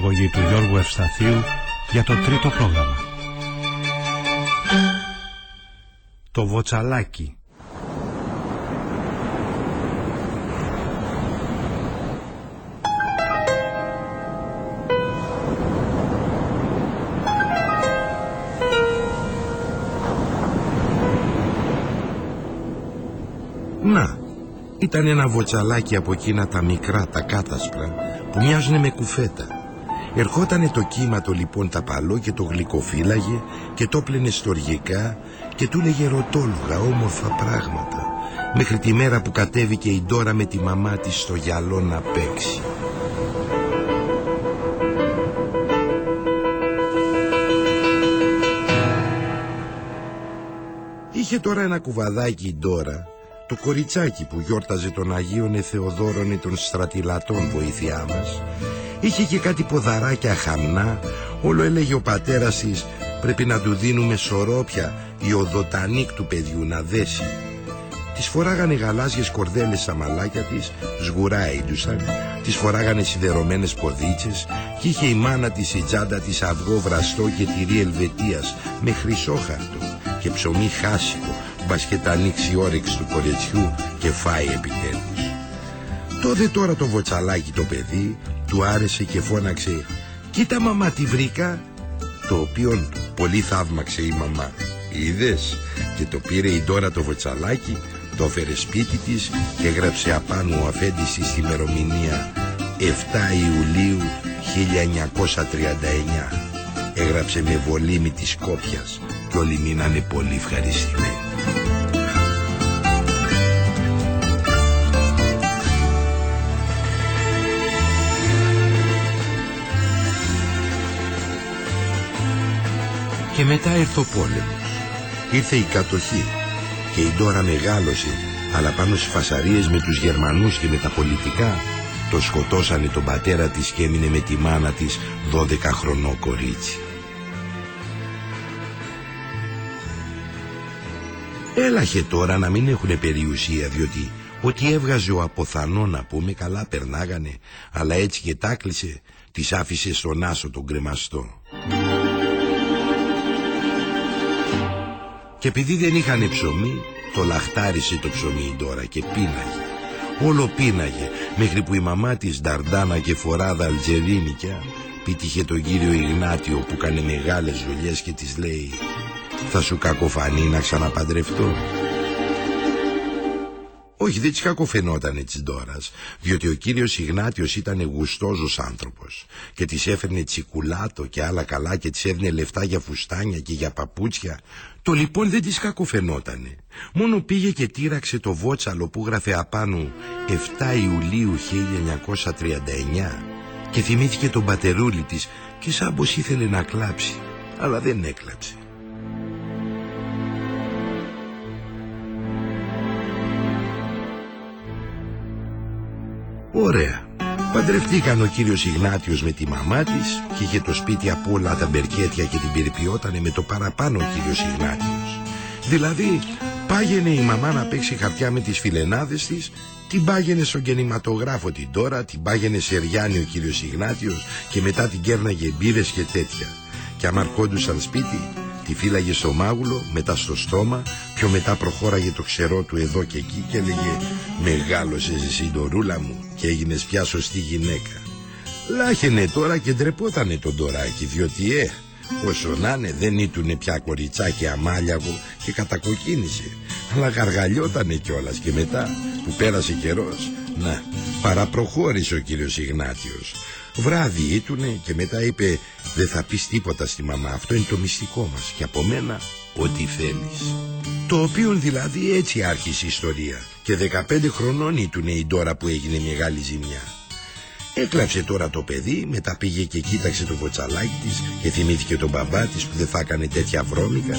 Παραγωγή του Γιώργου Ευσταθίου για το τρίτο πρόγραμμα. Το Βοτσαλάκι Να, ήταν ένα βοτσαλάκι από εκείνα τα μικρά, τα κάτασπρα, που μοιάζουν με κουφέτα. Ερχότανε το κύμα το λοιπόν τα παλό και το γλυκοφύλαγε και το πλένε στοργικά και του λέγε ρωτόλογα όμορφα πράγματα μέχρι τη μέρα που κατέβηκε η Ντόρα με τη μαμά της στο γυαλό να παίξει. Είχε τώρα ένα κουβαδάκι η Ντόρα το κοριτσάκι που γιόρταζε τον Αγίον Θεοδόρον των στρατιλατών βοήθειά μας είχε και κάτι ποδαράκια χαμνά. Όλο έλεγε ο πατέρας της πρέπει να του δίνουμε σωρόπια η οδοτανίκ του παιδιού να δέσει Τις φοράγανε γαλάζιες κορδέλες στα μαλάκια της, σγουρά έντουσαν, τις φοράγανε σιδερωμένες ποδίτσες και είχε η μάνα της η τσάντα της αυγό βραστό και τυρί ελβετίας με χρυσόχαρτο και ψωμί χάσικο μπας και τα ανοίξει η όρεξη του κοριτσιού και φάει επιτέλους. Τότε τώρα το βοτσαλάκι το παιδί του άρεσε και φώναξε «Κοίτα μαμά τι βρήκα» το οποίο πολύ θαύμαξε η μαμά. Είδες και το πήρε η τώρα το βοτσαλάκι το έφερε σπίτι της και έγραψε απάνω ο αφέντης της ημερομηνία 7 Ιουλίου 1939. Έγραψε με βολίμη της κόπιας και όλοι μείνανε πολύ ευχαριστημένοι. Και μετά ήρθε ο πόλεμος. Ήρθε η κατοχή και η Ντόρα μεγάλωσε αλλά πάνω στις φασαρίες με τους Γερμανούς και με τα πολιτικά το σκοτώσανε τον πατέρα της και έμεινε με τη μάνα της 12 χρονό κορίτσι. Έλαχε τώρα να μην έχουν περιουσία διότι ό,τι έβγαζε ο αποθανό να πούμε καλά περνάγανε αλλά έτσι και τάκλισε τις άφησε στον άσο τον κρεμαστό. Και επειδή δεν είχαν ψωμί, το λαχτάρισε το ψωμί τώρα και πίναγε. Όλο πίναγε, μέχρι που η μαμά της Νταρντάνα και φοράδα Αλτζερίνικια πήτυχε τον κύριο Ιγνάτιο που κάνει μεγάλες δουλειές και της λέει «Θα σου κακοφανεί να ξαναπαντρευτώ». Όχι, δεν της κακοφαινόταν τη Ντόρας, διότι ο κύριος Ιγνάτιος ήταν γουστόζος άνθρωπος και της έφερνε τσικουλάτο και άλλα καλά και της έδινε λεφτά για φουστάνια και για παπούτσια. Το λοιπόν δεν της κακοφαινότανε. Μόνο πήγε και τύραξε το βότσαλο που γράφε απάνω 7 Ιουλίου 1939 και θυμήθηκε τον πατερούλη της και σαν πως ήθελε να κλάψει, αλλά δεν έκλαψε. Ωραία. Παντρευτήκαν ο κύριος Ιγνάτιος με τη μαμά της και είχε το σπίτι από όλα τα μπερκέτια και την περιποιότανε με το παραπάνω ο κύριος Ιγνάτιος. Δηλαδή πάγαινε η μαμά να παίξει χαρτιά με τις φιλενάδες της την πάγαινε στον κινηματογράφο την τώρα, την πάγαινε σε Ριάννη ο κύριος Ιγνάτιος και μετά την κέρναγε μπύρες και τέτοια. Και άμα αρκόντουσαν σπίτι, Τη φύλαγε στο μάγουλο, μετά στο στόμα, πιο μετά προχώραγε το ξερό του εδώ και εκεί και έλεγε «Μεγάλωσες εσύ ντορούλα μου και έγινες πια σωστή γυναίκα». Λάχαινε τώρα και ντρεπότανε τον τωράκι, διότι ε, όσο να είναι δεν ήτουνε πια κοριτσάκι αμάλιαβο και κατακοκκίνησε. Αλλά γαργαλιότανε κιόλας και μετά που πέρασε καιρός, να, παραπροχώρησε ο κύριος Ιγνάτιος. Βράδυ ήτουνε και μετά είπε «Δεν θα πεις τίποτα στη μαμά, αυτό είναι το μυστικό μας και από μένα ό,τι θέλεις». Το οποίο δηλαδή έτσι άρχισε η ιστορία και 15 χρονών ήτουνε η τώρα που έγινε μεγάλη ζημιά. Έκλαψε τώρα το παιδί, μετά πήγε και κοίταξε το κοτσαλάκι της και θυμήθηκε τον μπαμπά της που δεν θα έκανε τέτοια βρώμικα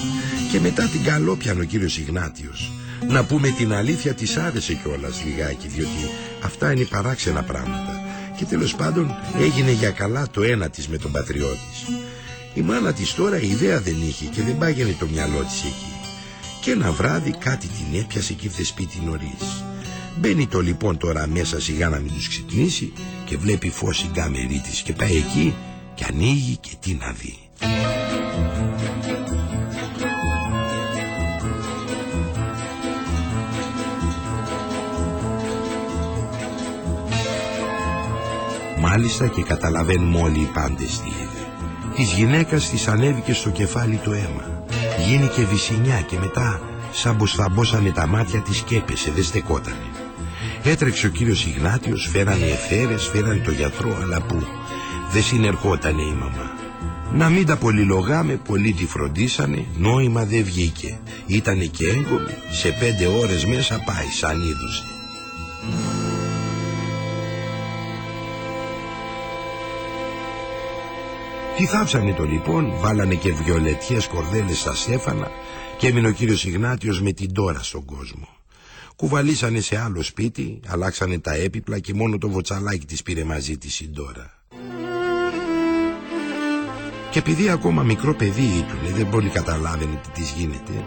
και μετά την καλόπιαν ο κύριος Ιγνάτιος. Να πούμε την αλήθεια της άρεσε κιόλας λιγάκι διότι αυτά είναι παράξενα πράγματα και τέλος πάντων έγινε για καλά το ένα της με τον πατριώτης Η μάνα της τώρα ιδέα δεν είχε και δεν πάγαινε το μυαλό της εκεί. Και ένα βράδυ κάτι την έπιασε και ήρθε σπίτι νωρίς. Μπαίνει το λοιπόν τώρα μέσα σιγά να μην τους ξυπνήσει και βλέπει φως η γκάμερή της και πάει εκεί και ανοίγει και τι να δει. Μάλιστα και καταλαβαίνουμε όλοι οι πάντες τι είδε. Της γυναίκας της ανέβηκε στο κεφάλι το αίμα. Γίνηκε βυσινιά και μετά σαν πως θα μπόσανε τα μάτια της και έπεσε, δεν στεκότανε. Έτρεξε ο κύριος Ιγνάτιος, φέρανε εφαίρες, φέρανε το γιατρό, αλλά που δεν συνερχότανε η μαμά. Να μην τα πολυλογάμε, πολλοί τη φροντίσανε, νόημα δεν βγήκε. Ήτανε και έγκομη, σε πέντε ώρες μέσα πάει σαν είδουσε. Τι θάψανε το λοιπόν, βάλανε και βιολετιές κορδέλες στα στέφανα και έμεινε ο κύριος Ιγνάτιος με την τώρα στον κόσμο. Κουβαλήσανε σε άλλο σπίτι, αλλάξανε τα έπιπλα και μόνο το βοτσαλάκι της πήρε μαζί της η Ντόρα. Και επειδή ακόμα μικρό παιδί ήτουνε, δεν πολύ καταλάβαινε τι της γίνεται,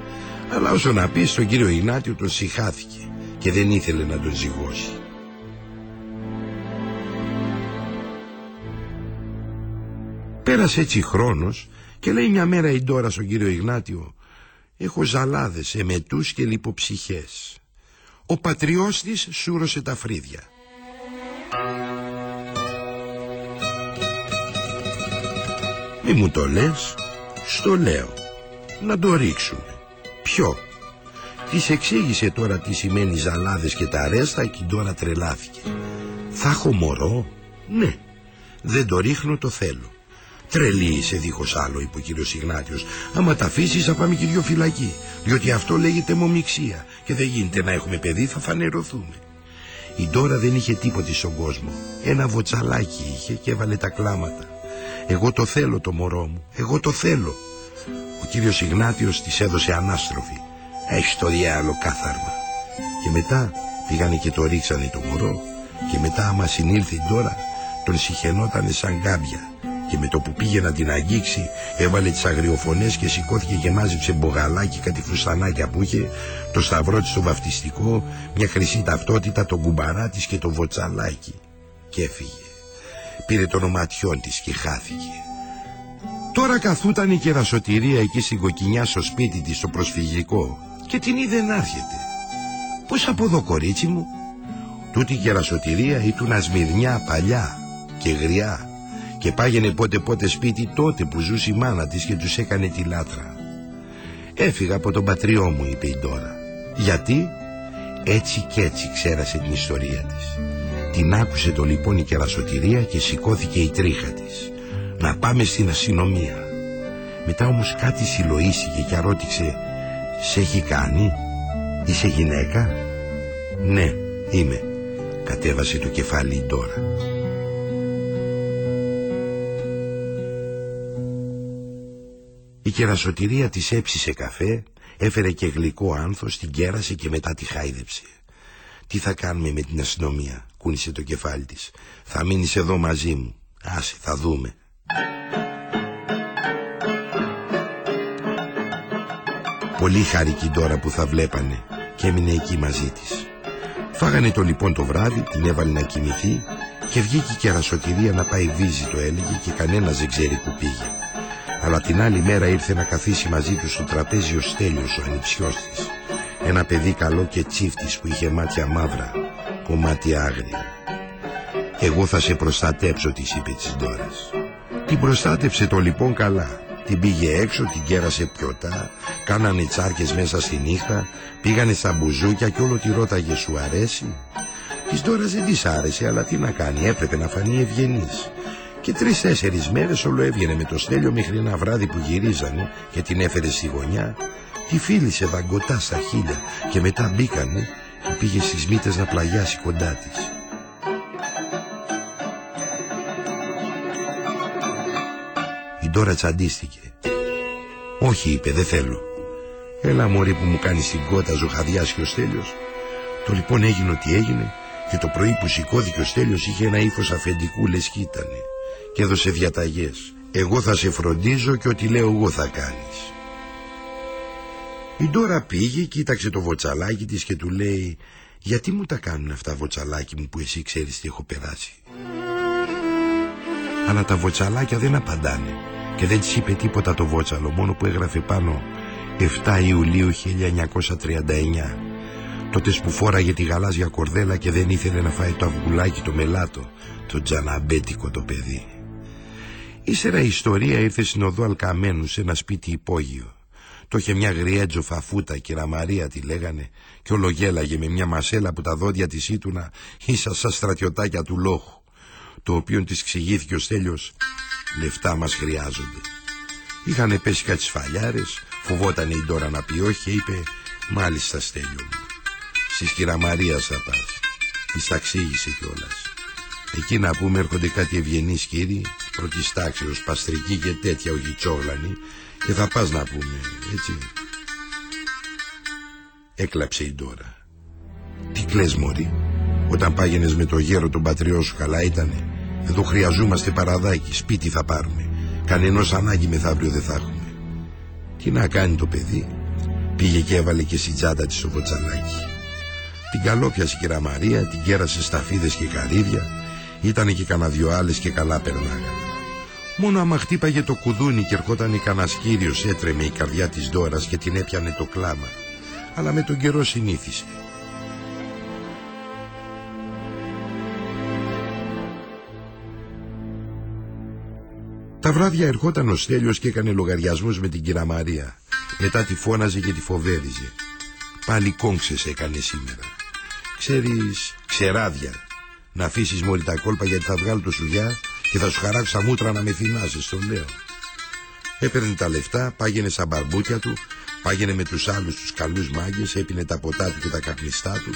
αλλά όσο να πεις στον κύριο Ιγνάτιο τον συχάθηκε και δεν ήθελε να τον ζυγώσει. Πέρασε έτσι χρόνος και λέει μια μέρα η Ντόρα στον κύριο Ιγνάτιο «Έχω ζαλάδες, εμετούς και λιποψυχές». Ο πατριός της σούρωσε τα φρύδια. Μη μου το λες, στο λέω. Να το ρίξουμε. Ποιο; Της εξήγησε τώρα τι σημαίνει ζαλάδες και τα ρέστα και τώρα τρελάθηκε. Θα έχω μωρό; Ναι. Δεν το ρίχνω το θέλω. Τρελή είσαι δίχως άλλο, είπε ο κύριος Ιγνάτιος. Άμα τα αφήσεις θα πάμε και δυο φυλακή. Διότι αυτό λέγεται μομιξία. Και δεν γίνεται να έχουμε παιδί, θα φανερωθούμε. Η Ντόρα δεν είχε τίποτε στον κόσμο. Ένα βοτσαλάκι είχε και έβαλε τα κλάματα. Εγώ το θέλω το μωρό μου. Εγώ το θέλω. Ο κύριος Ιγνάτιος της έδωσε ανάστροφη. Έχει το διάλογο κάθαρμα. Και μετά πήγανε και το ρίξανε το μωρό. Και μετά άμα συνήλθε η Ντόρα τον συχαινότανε σαν γκάμπια και με το που πήγε να την αγγίξει έβαλε τις αγριοφωνές και σηκώθηκε και μάζεψε μπογαλάκι κάτι φουστανάκια που είχε το σταυρό της στο βαφτιστικό μια χρυσή ταυτότητα το κουμπαρά της και το βοτσαλάκι. Και έφυγε. Πήρε το ονοματιόν της και χάθηκε. Τώρα καθούταν η κερασοτηρία εκεί στην κοκκινιά στο σπίτι της στο προσφυγικό και την είδε να έρχεται. Πως από εδώ κορίτσι μου; Τούτη η κερασοτηρία ήταν ασμυρνιά παλιά και γριά και πάγαινε πότε πότε σπίτι τότε που ζούσε η μάνα της και τους έκανε τη λάτρα. Έφυγα από τον πατριό μου είπε η Ντόρα. Γιατί; Έτσι και έτσι ξέρασε την ιστορία της. Την άκουσε το λοιπόν η κερασοτηρία και σηκώθηκε η τρίχα της. Να πάμε στην αστυνομία. Μετά όμως κάτι συλλοίστηκε και αρώτηξε «Σε έχει κάνει, είσαι γυναίκα» «Ναι, είμαι», κατέβασε το κεφάλι η Ντόρα. Κερασοτηρία της έψησε καφέ, έφερε και γλυκό άνθος, την κέρασε και μετά τη χάιδεψε. Τι θα κάνουμε με την αστυνομία, κούνησε το κεφάλι της. Θα μείνεις εδώ μαζί μου. Άσε, θα δούμε. Πολύ χάρηκε τώρα που θα βλέπανε και έμεινε εκεί μαζί της. Φάγανε το λοιπόν το βράδυ, την έβαλε να κοιμηθεί και βγήκε η κερασοτηρία να πάει βίζη το έλεγε και κανένας δεν ξέρει που πήγε αλλά την άλλη μέρα ήρθε να καθίσει μαζί του στο τραπέζι ο Στέλιος ο ανιψιός της. Ένα παιδί καλό και τσίφτης που είχε μάτια μαύρα, κομμάτι άγρια. «Εγώ θα σε προστατέψω», της είπε της Ντόρας. Την προστάτεψε το λοιπόν καλά. Την πήγε έξω, την κέρασε πιωτά, κάνανε τσάρκες μέσα στη νύχτα, πήγανε στα μπουζούκια και όλο τη ρώταγε σου αρέσει; Της Ντόρας δεν της άρεσε, αλλά τι να κάνει, έπρεπε να φανεί ευγενής. Και τρει-τέσσερι μέρες όλο έβγαινε με το στέλιο μέχρι ένα βράδυ που γυρίζανε και την έφερε στη γωνιά. Τη φίλησε δαγκωτά στα χείλια και μετά μπήκανε και πήγε στις μύτες να πλαγιάσει κοντά της. Η Ντόρα τσαντίστηκε. Όχι, είπε, δεν θέλω. Έλα μωρή που μου κάνεις την κότα ζωχαδιάσει ο στέλιος. Το λοιπόν έγινε ότι έγινε και το πρωί που σηκώθηκε ο Στέλιος είχε ένα ύφος αφεντικού λες κι ήτανε και έδωσε διαταγές. Εγώ θα σε φροντίζω και ό,τι λέω εγώ θα κάνεις. Η Ντόρα πήγε, κοίταξε το βοτσαλάκι της και του λέει «Γιατί μου τα κάνουν αυτά βοτσαλάκι μου που εσύ ξέρεις τι έχω περάσει» αλλά τα βοτσαλάκια δεν απαντάνε και δεν της είπε τίποτα το βότσαλο μόνο που έγραφε πάνω 7 Ιουλίου 1939 τότε που φόραγε τη γαλάζια κορδέλα και δεν ήθελε να φάει το αυγουλάκι το μελάτο το τζαναμπέτικο το παιδί Ύστερα η ιστορία ήρθε στην οδό Αλκαμένου σε ένα σπίτι υπόγειο το είχε μια γριέτζο φαφούτα, κυρα Μαρία τη λέγανε, και ολογέλαγε με μια μασέλα που τα δόντια της ήτουνα ίσα σαν στρατιωτάκια του λόχου το οποίο της ξηγήθηκε ο Στέλιος «Λεφτά μας χρειάζονται». Είχαν πέσει κάτι σφαλιάρες, φοβόταν η Ντόρα να πει όχι και είπε «Μάλιστα Στέλιο μου, στις κυραμαρίας θα πας». Της τα εξήγησε κιόλας. Εκεί να πούμε έρχονται κάτι ευγενείς κύριοι, πρώτης τάξεως, παστρικοί και τέτοια ογιτσόγλανοι και θα πας να πούμε, έτσι. Έκλαψε η Ντόρα. Τι κλαις μωρή, όταν πάγαινες με το γέρο τον πατριό σου καλά ήτανε. Εδώ χρειαζόμαστε παραδάκι, σπίτι θα πάρουμε. Κανενός ανάγκη μεθαύριο δεν θα έχουμε. Τι να κάνει το παιδί. Πήγε και έβαλε και στη τσάντα της ο βοτσαλάκι. Την καλόπιασε η Μαρία, την κέρασε σταφίδες και καρύδια. Ήτανε και κανένα δυο άλλες και καλά περνάγανε. Μόνο άμα χτύπαγε το κουδούνι και ερχόταν η κανασκύριος έτρεμε η καρδιά της Δόρας και την έπιανε το κλάμα. Αλλά με τον καιρό συνήθισε. Τα βράδια ερχόταν ο Στέλιος και έκανε λογαριασμούς με την κυρία Μαρία. Μετά τη φώναζε και τη φοβέριζε. Πάλι κόμξες έκανε σήμερα. Ξέρεις, ξεράδια. Να αφήσεις μόλι τα κόλπα γιατί θα βγάλω το σουγιά και θα σου χαράξω τα μούτρα να με θυμάσαι, στο λέω. Έπαιρνε τα λεφτά, πάγαινε σαν μπαρμπούκια του, πάγαινε με τους άλλους τους καλούς μάγκες, έπινε τα ποτά του και τα καπνιστά του.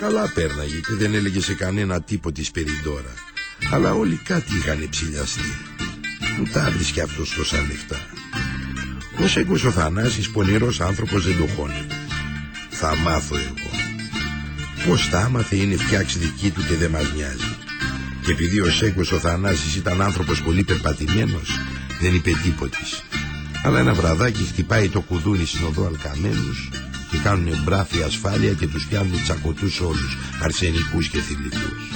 Καλά πέρναγε και δεν έλεγε σε κανένα τύπο της περιδόρα. Αλλά όλοι κάτι είχαν ψηλιαστεί. Πού τα βρίσκει αυτός τόσα λεφτά. Ο Σέγκος ο Θανάσης πονηρός άνθρωπος δεν το χώνει. Θα μάθω εγώ. Πώς τα άμαθε είναι φτιάξει δική του και δεν μας νοιάζει. Και επειδή ο Σέγκος ο Θανάσης ήταν άνθρωπος πολύ περπατημένος, δεν είπε τίποτης. Αλλά ένα βραδάκι χτυπάει το κουδούνι στην οδό Αλκαμένους και κάνουν μπράφη ασφάλεια και τους πιάνουν τσακωτούς όλους, αρσενικούς και θηλυκούς.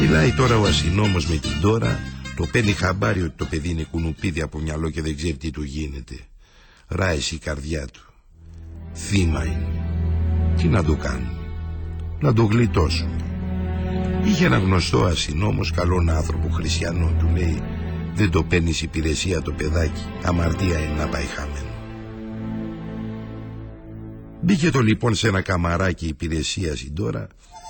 Μιλάει τώρα ο αστυνόμος με την τώρα, το παίρνει χαμπάρι ότι το παιδί είναι κουνουπίδι από μυαλό και δεν ξέρει τι του γίνεται. Ράισε η καρδιά του. Θύμα είναι. Τι να το κάνουν. Να το γλιτώσουν. Είχε ένα γνωστό αστυνόμος, καλόν άνθρωπο χριστιανό, του λέει δεν το παίρνεις υπηρεσία το παιδάκι, αμαρτία είναι να πάει χαμένο. Μπήκε το λοιπόν σε ένα καμαράκι υπηρεσίας η τώρα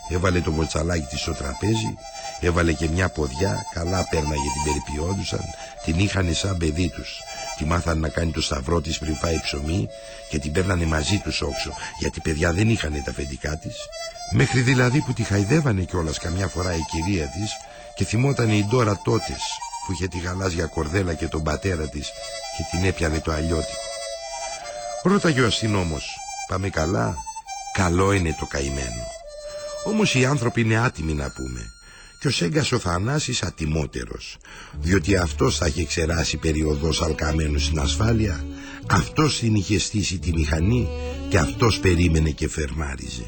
Έβαλε το βοτσαλάκι της στο τραπέζι, έβαλε και μια ποδιά, καλά πέρναγε την περιποιόντουσαν, την είχαν σαν παιδί τους. Τη μάθανε να κάνει το σταυρό της πριν φάει ψωμί και την παίρνανε μαζί τους όξο, γιατί παιδιά δεν είχαν τα αφεντικά της. Μέχρι δηλαδή που τη χαϊδεύανε κιόλας καμιά φορά η κυρία της και θυμόταν η Ντόρα τότες που είχε τη γαλάζια κορδέλα και τον πατέρα της και την έπιανε το αλλιώτικο. Ρώταγε ο αστυνόμος, πάμε καλά, καλό είναι το καημένο. Όμως οι άνθρωποι είναι άτιμοι να πούμε και ο Σέγκας ο Θανάσης ατιμότερος. Διότι αυτός θα είχε ξεράσει περιοδός αλκαμένους στην ασφάλεια αυτός την είχε στήσει τη μηχανή και αυτός περίμενε και φερμάριζε.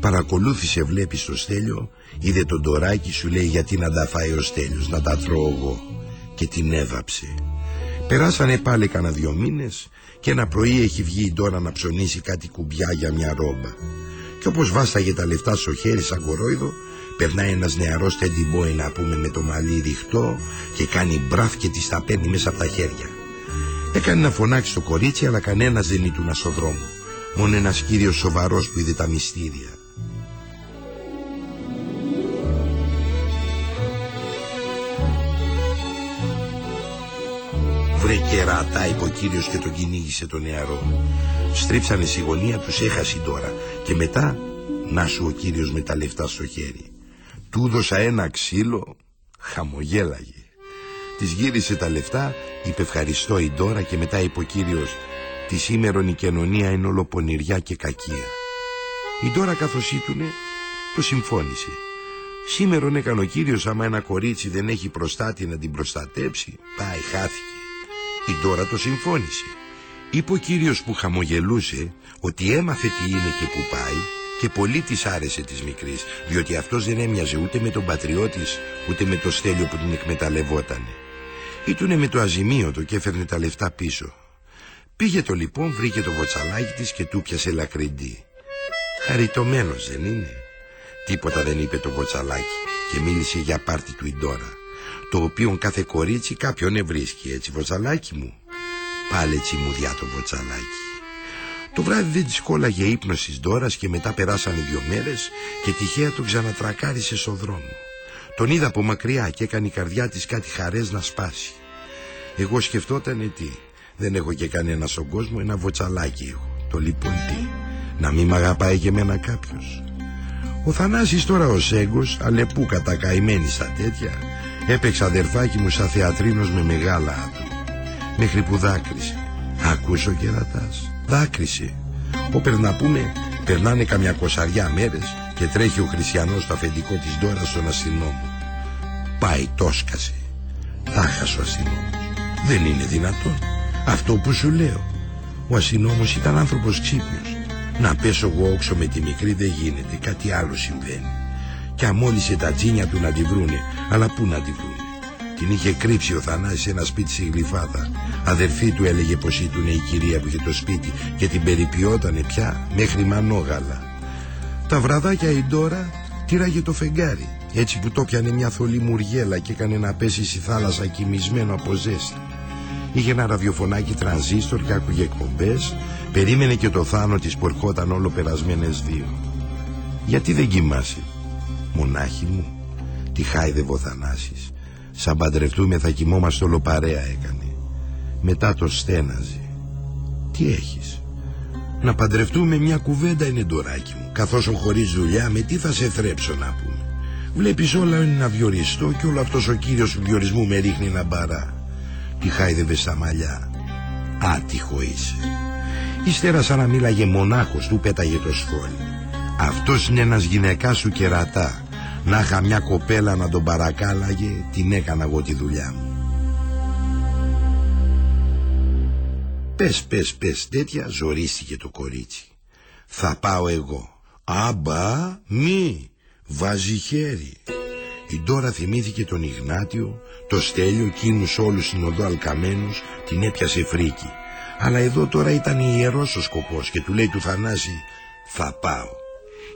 Παρακολούθησε βλέπεις στο Στέλιο είδε τον τοράκι σου λέει γιατί να τα φάει ο Στέλιος να τα τρώω εγώ και την έβαψε. Περάσανε πάλι κανένα δυο μήνες και ένα πρωί έχει βγει η Ντόρα να ψωνίσει κάτι κουμπιά για μια ρόμπα. Και όπως βάσταγε τα λεφτά στο χέρι σαν κορόιδο περνάει ένας νεαρός τεντιμπόι να πούμε με το μαλλί ρηχτό και κάνει μπραφ και της τα παίρνει μέσα από τα χέρια. Έκανε να φωνάξει το κορίτσι αλλά κανένας δεν ήτουν στο δρόμο. Μόνο ένας κύριος σοβαρός που είδε τα μυστήρια. Βρε κερατά είπε ο κύριος και τον κυνήγησε το νεαρό. Στρίψανε στη γωνία τους έχασε τώρα και μετά να σου ο κύριος με τα λεφτά στο χέρι. Του δώσα ένα ξύλο Χαμογέλαγε. Της γύρισε τα λεφτά, είπε ευχαριστώ η Ντόρα και μετά είπε ο κύριος «Της σήμερον η κοινωνία είναι όλο πονηριά και κακία». Η Ντόρα καθώς ήτουνε το συμφώνησε. Σήμερον έκανε ο κύριος άμα ένα κορίτσι δεν έχει προστάτη να την προστατέψει, πάει χάθηκε. Η Ντόρα το συμφώνησε. Είπε ο κύριος που χαμογελούσε ότι έμαθε τι είναι και που πάει και πολύ της άρεσε της μικρής διότι αυτός δεν έμοιαζε ούτε με τον πατριό της ούτε με το στέλιο που την εκμεταλλευότανε. Ήτουνε με το αζημίωτο και έφερνε τα λεφτά πίσω. Πήγε το λοιπόν, βρήκε το βοτσαλάκι της και του πιασε λακριντή. Χαριτωμένος δεν είναι. Τίποτα δεν είπε το βοτσαλάκι και μίλησε για πάρτι του Ιντόρα το οποίο κάθε κορίτσι κάποιον βρίσκει έτσι βοτσαλάκι μου. Πάλι έτσι μου διά το βοτσαλάκι. Το βράδυ δεν της κόλλαγε ύπνος της Ντόρας και μετά περάσανε δυο μέρες και τυχαία τον ξανατρακάρισε στο δρόμο. Τον είδα από μακριά και έκανε η καρδιά της κάτι χαρές να σπάσει. Εγώ σκεφτόταν τι, δεν έχω και κανένα στον κόσμο, ένα βοτσαλάκι έχω. Το λοιπόν τι, να μην μ' αγαπάει και εμένα κάποιος. Ο Θανάσης τώρα ο Σέγκος, αλεπού κατακαημένης στα τέτοια, έπαιξε αδερφάκι μου σαν θεατρίνος με μεγάλα άτομα. Μέχρι που δάκρυσε. Ακούσω κερατάς. Δάκρυσε. Όπερ να πούμε, περνάνε καμιά κοσαριά μέρες και τρέχει ο χριστιανός στο αφεντικό της Ντόρας στον αστυνόμο. Πάει τόσκασε. Τάχασε ο αστυνόμος. Δεν είναι δυνατόν. Αυτό που σου λέω. Ο αστυνόμος ήταν άνθρωπος ξύπνιος. Να πέσω εγώ όξω με τη μικρή δεν γίνεται. Κάτι άλλο συμβαίνει. Και αμόλυσε τα τζίνια του να τη βρούνε. Αλλά πού να τη βρούνε. Την είχε κρύψει ο Θανάσης σε ένα σπίτι στη Γλυφάδα. Αδερφή του έλεγε πως ήταν η κυρία που είχε το σπίτι και την περιποιότανε πια μέχρι μανόγαλα. Τα βραδάκια η Ντόρα τύραγε το φεγγάρι έτσι που το πιανε μια θολή μουργέλα και έκανε να πέσει στη θάλασσα κοιμισμένο από ζέστη. Είχε ένα ραδιοφωνάκι τρανζίστορ και άκουγε εκπομπές. Περίμενε και το θάνο της που ερχόταν όλο περασμένες δύο. Γιατί δεν κοιμάσαι, μονάχη μου, τη χάιδευε ο Θανάσης. Σαν παντρευτούμε θα κοιμόμαστε όλο παρέα έκανε. Μετά το στέναζε. Τι έχεις; Να παντρευτούμε μια κουβέντα είναι ντοράκι μου. Καθώς ο χωρίς δουλειά με τι θα σε θρέψω να πούμε; Βλέπεις όλα είναι να βιοριστώ και όλο αυτός ο κύριος του βιορισμού με ρίχνει να μπαρά. Τη χάιδευε στα μαλλιά. Άτυχο είσαι. Ύστερα σαν να μίλαγε μονάχος του πέταγε το σχόλιο. Αυτός είναι ένας γυναικάς σου κερατά. Να είχα μια κοπέλα να τον παρακάλαγε, την έκανα εγώ τη δουλειά μου. Πες, πες, πες, τέτοια ζορίστηκε το κορίτσι. Θα πάω εγώ. Άμπα, μη, βάζει χέρι. Η Ντόρα θυμήθηκε τον Ιγνάτιο, το στέλιο, εκείνους όλους συνοδό αλκαμένους, την έπιασε φρίκι. Αλλά εδώ τώρα ήταν ιερός ο σκοπός και του λέει του Θανάση «Θα πάω».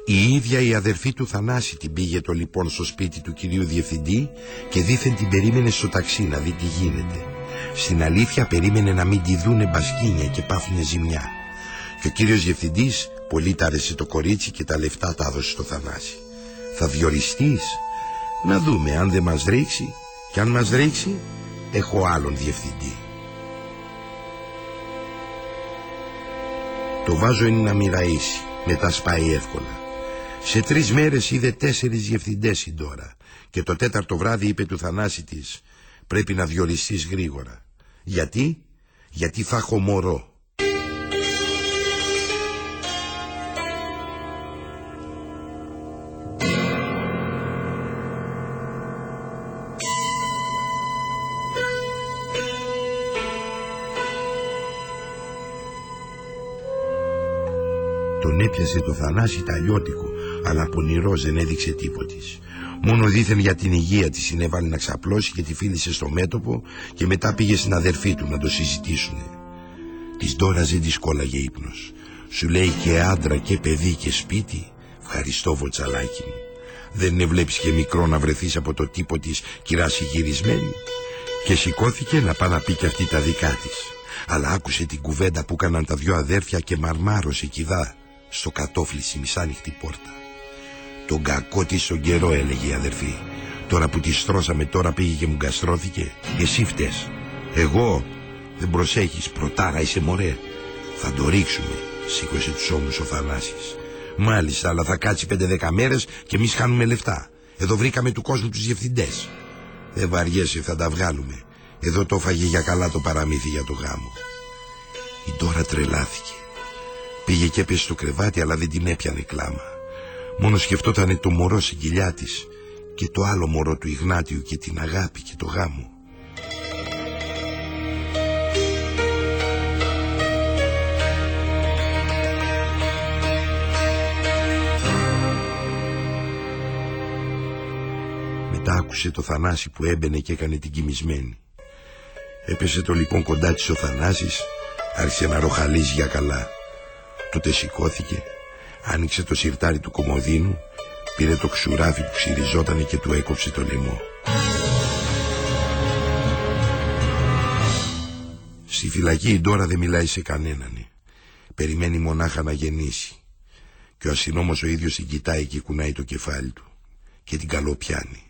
Η ίδια η αδερφή του Θανάση την πήγε το λοιπόν στο σπίτι του κυρίου Διευθυντή και δήθεν την περίμενε στο ταξί να δει τι γίνεται. Στην αλήθεια περίμενε να μην τη δούνε μπασκίνια και πάθουνε ζημιά. Και ο κύριος Διευθυντής πολύ τάρεσε το κορίτσι και τα λεφτά τα έδωσε στο Θανάση. Θα διοριστείς. Να δούμε αν δεν μας ρίξει και αν μας ρίξει έχω άλλον διευθυντή. Το βάζω είναι να μοιραήσει, μετά σπάει εύκολα. Σε τρεις μέρες είδε τέσσερις διευθυντές η Ντόρα και το τέταρτο βράδυ είπε του Θανάση της «Πρέπει να διοριστείς γρήγορα». Γιατί; Γιατί θα έχω μωρό. Τον έπιασε το Θανάση ταλιώτικο αλλά πονηρός δεν έδειξε τίποτης. Μόνο δήθεν για την υγεία της συνέβαλε να ξαπλώσει και τη φίλησε στο μέτωπο και μετά πήγε στην αδερφή του να το συζητήσουνε. Της Ντόρας δεν της κόλλαγε ύπνος. Σου λέει και άντρα και παιδί και σπίτι. Ευχαριστώ βοτσαλάκι μου. Δεν είναι βλέπεις και μικρό να βρεθείς από το τύπο της κυράς γυρισμένη; Και σηκώθηκε να πάει να πει και αυτή τα δικά της. Αλλά άκουσε την κουβέντα που έκαναν τα δυο αδέρφια και μαρμάρωσε κιδά στο κατόφλι στη μισάνυχτη πόρτα. Τον κακό της στον καιρό έλεγε η αδερφή. Τώρα που της στρώσαμε τώρα πήγε και μου καστρώθηκε. Εσύ φταίς. Εγώ δεν προσέχεις πρωτάρα είσαι μωρέ. Θα το ρίξουμε. Σήκωσε τους ώμους ο Θανάσης. Μάλιστα αλλά θα κάτσει πέντε δέκα μέρες και εμείς χάνουμε λεφτά. Εδώ βρήκαμε του κόσμου τους διευθυντές. Δεν βαριέσαι, θα τα βγάλουμε. Εδώ το φάγε για καλά το παραμύθι για το γάμο. Η Ντόρα τρελάθηκε. Πήγε και έπεσε στο κρεβάτι αλλά δεν την έπιανε κλάμα. Μόνος σκεφτόταν το μωρό στην κοιλιά της και το άλλο μωρό του Ιγνάτιου και την αγάπη και το γάμο. Μετά άκουσε το Θανάση που έμπαινε και έκανε την κοιμισμένη. Έπεσε το λοιπόν κοντά της ο Θανάσης, άρχισε να ροχαλίζει για καλά. Τότε σηκώθηκε, άνοιξε το σιρτάρι του κομμωδίνου, πήρε το ξουράφι που ξυριζότανε και του έκοψε το λαιμό. Στη φυλακή η Ντόρα δεν μιλάει σε κανέναν. Περιμένει μονάχα να γεννήσει. Και ο αστυνόμος ο ίδιος την κοιτάει και κουνάει το κεφάλι του. Και την καλοπιάνει.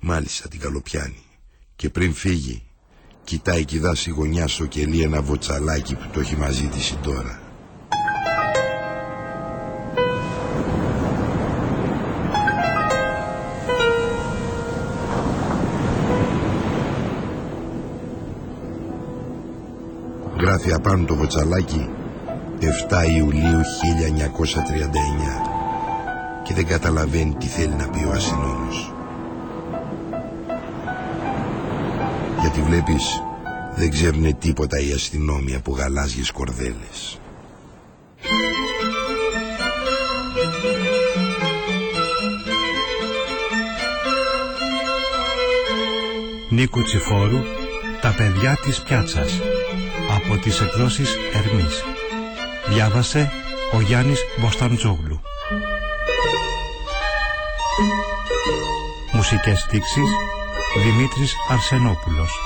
Μάλιστα την καλοπιάνει. Και πριν φύγει, κοιτάει και δάσει γωνιά στο κελί ένα βοτσαλάκι που το έχει μαζί της η Ντόρα. Γράφει απάνω το βοτσαλάκι 7 Ιουλίου 1939 και δεν καταλαβαίνει τι θέλει να πει ο αστυνόμος. Γιατί βλέπεις δεν ξέρουν τίποτα οι αστυνόμοι από γαλάζιες κορδέλες. Νίκου Τσιφόρου «Τα παιδιά της πιάτσας» από τις εκδόσεις Ερμής. Διάβασε ο Γιάννης Μποσταντζόγλου. Μουσικές στίξεις Δημήτρης Αρσενόπουλος.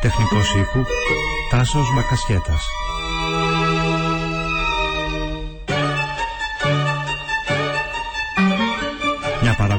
Τεχνικός ήχου Τάσος Μακασχέτας.